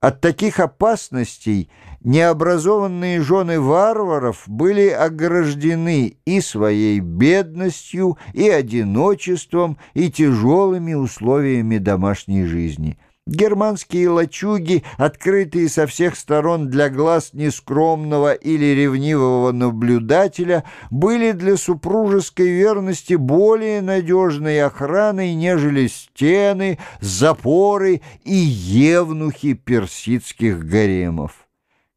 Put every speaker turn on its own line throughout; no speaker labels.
От таких опасностей необразованные жены варваров были ограждены и своей бедностью, и одиночеством, и тяжелыми условиями домашней жизни – Германские лачуги, открытые со всех сторон для глаз нескромного или ревнивого наблюдателя, были для супружеской верности более надежной охраной, нежели стены, запоры и евнухи персидских гаремов.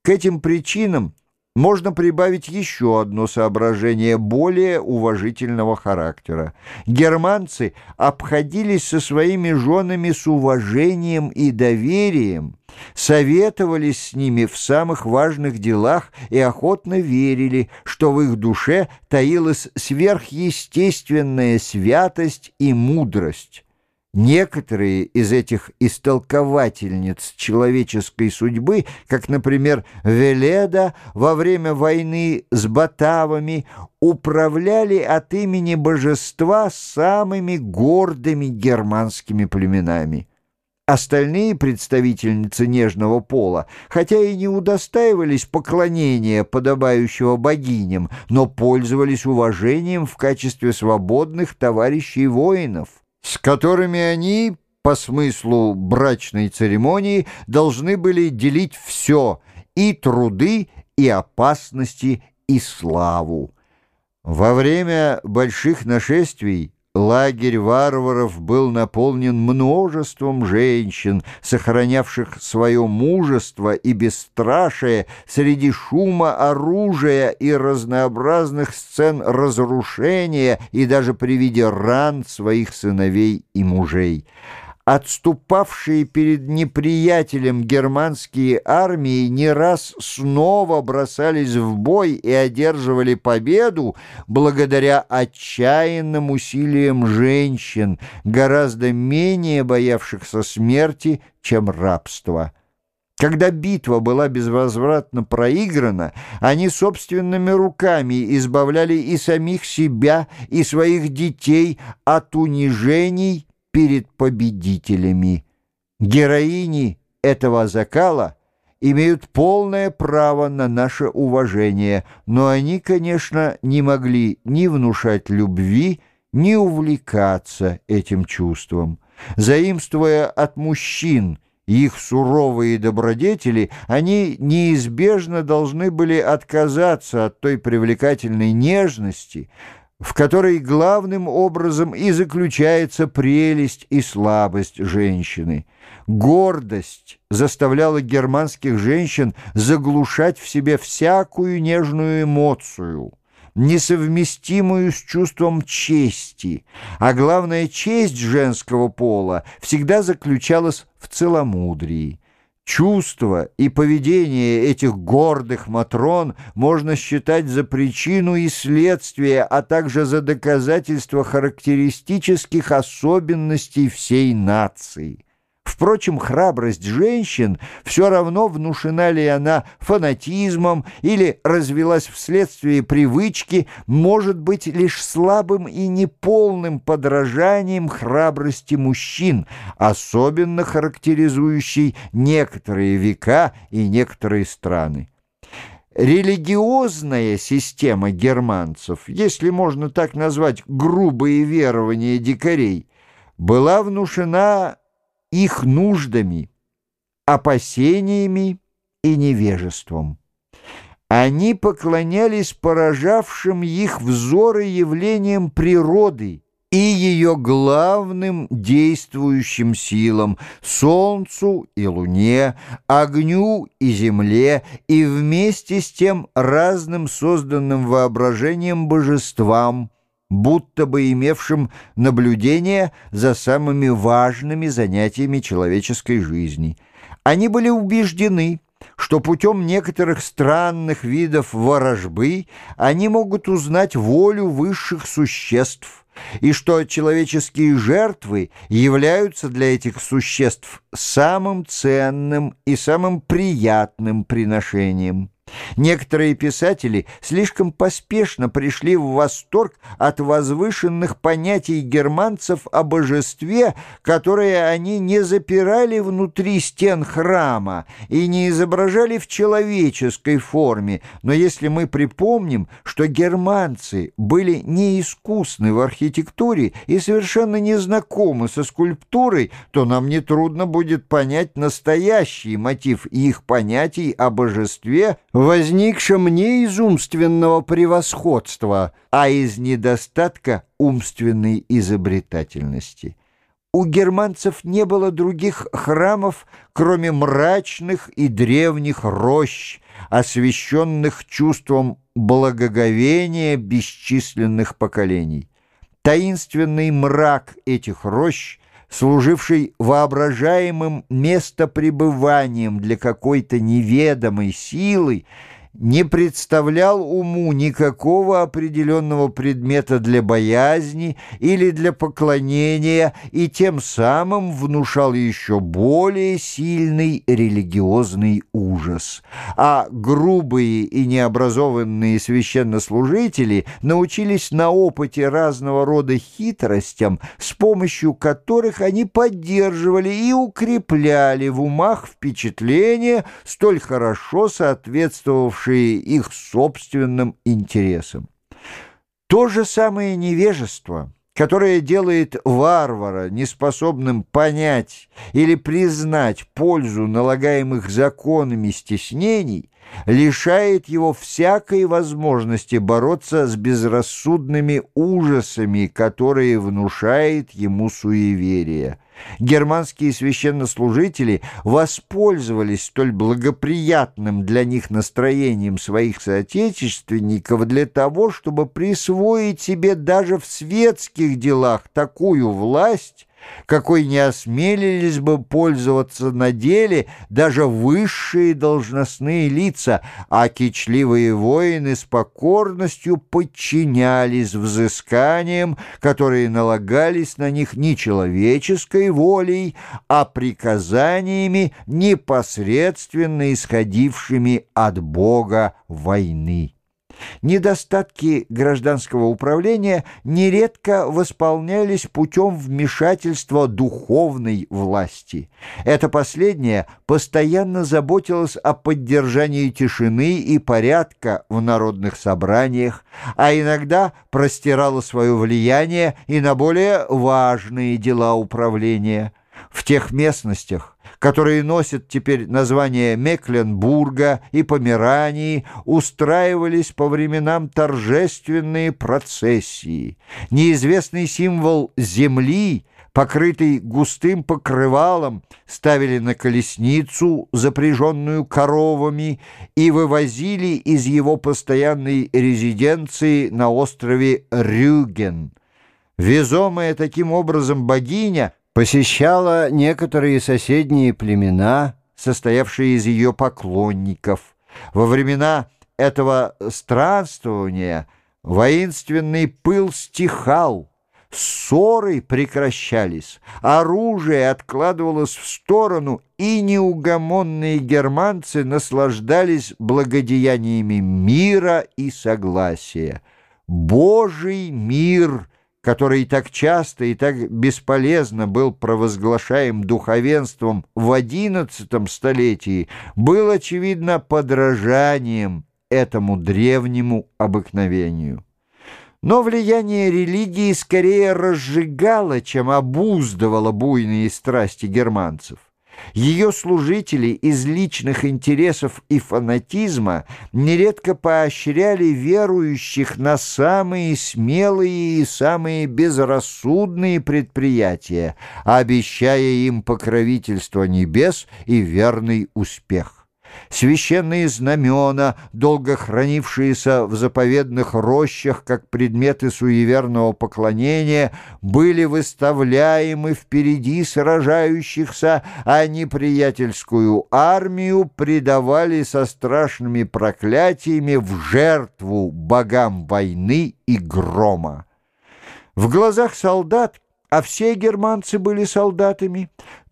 К этим причинам можно прибавить еще одно соображение более уважительного характера. Германцы обходились со своими женами с уважением и доверием, советовались с ними в самых важных делах и охотно верили, что в их душе таилась сверхъестественная святость и мудрость. Некоторые из этих истолковательниц человеческой судьбы, как, например, Веледа во время войны с Батавами, управляли от имени божества самыми гордыми германскими племенами. Остальные представительницы нежного пола, хотя и не удостаивались поклонения, подобающего богиням, но пользовались уважением в качестве свободных товарищей воинов с которыми они, по смыслу брачной церемонии, должны были делить все — и труды, и опасности, и славу. Во время больших нашествий Лагерь варваров был наполнен множеством женщин, сохранявших свое мужество и бесстрашие среди шума оружия и разнообразных сцен разрушения и даже при виде ран своих сыновей и мужей отступавшие перед неприятелем германские армии не раз снова бросались в бой и одерживали победу благодаря отчаянным усилиям женщин, гораздо менее боявшихся смерти, чем рабства. Когда битва была безвозвратно проиграна, они собственными руками избавляли и самих себя, и своих детей от унижений перед победителями. Героини этого закала имеют полное право на наше уважение, но они, конечно, не могли ни внушать любви, ни увлекаться этим чувством. Заимствуя от мужчин их суровые добродетели, они неизбежно должны были отказаться от той привлекательной нежности, в которой главным образом и заключается прелесть и слабость женщины. Гордость заставляла германских женщин заглушать в себе всякую нежную эмоцию, несовместимую с чувством чести, а главная честь женского пола всегда заключалась в целомудрии. Чувства и поведение этих гордых матрон можно считать за причину и следствие, а также за доказательство характеристических особенностей всей нации. Впрочем, храбрость женщин все равно внушена ли она фанатизмом или развилась вследствие привычки, может быть лишь слабым и неполным подражанием храбрости мужчин, особенно характеризующей некоторые века и некоторые страны. Религиозная система германцев, если можно так назвать грубые верования дикарей, была внушена их нуждами, опасениями и невежеством. Они поклонялись поражавшим их взоры явлениям природы и ее главным действующим силам — солнцу и луне, огню и земле, и вместе с тем разным созданным воображением божествам — будто бы имевшим наблюдение за самыми важными занятиями человеческой жизни. Они были убеждены, что путем некоторых странных видов ворожбы они могут узнать волю высших существ, и что человеческие жертвы являются для этих существ самым ценным и самым приятным приношением. Некоторые писатели слишком поспешно пришли в восторг от возвышенных понятий германцев о божестве, которые они не запирали внутри стен храма и не изображали в человеческой форме. Но если мы припомним, что германцы были неискусны в архитектуре и совершенно не знакомы со скульптурой, то нам нетрудно будет понять настоящий мотив их понятий о божестве – возникшем не из умственного превосходства, а из недостатка умственной изобретательности. У германцев не было других храмов, кроме мрачных и древних рощ, освященных чувством благоговения бесчисленных поколений. Таинственный мрак этих рощ служивший воображаемым местопребыванием для какой-то неведомой силы, не представлял уму никакого определенного предмета для боязни или для поклонения и тем самым внушал еще более сильный религиозный ужас. А грубые и необразованные священнослужители научились на опыте разного рода хитростям, с помощью которых они поддерживали и укрепляли в умах впечатления, столь хорошо соответствовавшие служившие их собственным интересам. То же самое невежество, которое делает варвара неспособным понять или признать пользу налагаемых законами стеснений, лишает его всякой возможности бороться с безрассудными ужасами, которые внушает ему суеверие. Германские священнослужители воспользовались столь благоприятным для них настроением своих соотечественников для того, чтобы присвоить себе даже в светских делах такую власть, какой не осмелились бы пользоваться на деле даже высшие должностные лица, а кичливые воины с покорностью подчинялись взысканиям, которые налагались на них не человеческой волей, а приказаниями, непосредственно исходившими от Бога войны. Недостатки гражданского управления нередко восполнялись путем вмешательства духовной власти. Это последнее постоянно заботилось о поддержании тишины и порядка в народных собраниях, а иногда простирало свое влияние и на более важные дела управления. В тех местностях, которые носят теперь название Мекленбурга и Померании, устраивались по временам торжественные процессии. Неизвестный символ земли, покрытый густым покрывалом, ставили на колесницу, запряженную коровами, и вывозили из его постоянной резиденции на острове Рюген. Везомая таким образом богиня — посещала некоторые соседние племена, состоявшие из ее поклонников. Во времена этого странствования воинственный пыл стихал, ссоры прекращались, оружие откладывалось в сторону, и неугомонные германцы наслаждались благодеяниями мира и согласия. Божий мир — который так часто и так бесполезно был провозглашаем духовенством в одиннадцатом столетии, был, очевидно, подражанием этому древнему обыкновению. Но влияние религии скорее разжигало, чем обуздывало буйные страсти германцев. Ее служители из личных интересов и фанатизма нередко поощряли верующих на самые смелые и самые безрассудные предприятия, обещая им покровительство небес и верный успех. Священные знамена, долго хранившиеся в заповедных рощах как предметы суеверного поклонения, были выставляемы впереди сражающихся, а неприятельскую армию предавали со страшными проклятиями в жертву богам войны и грома. В глазах солдат а все германцы были солдатами,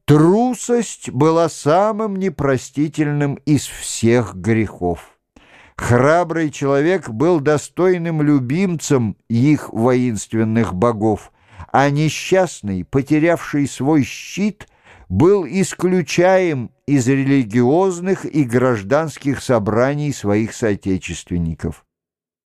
Трусость была самым непростительным из всех грехов. Храбрый человек был достойным любимцем их воинственных богов, а несчастный, потерявший свой щит, был исключаем из религиозных и гражданских собраний своих соотечественников.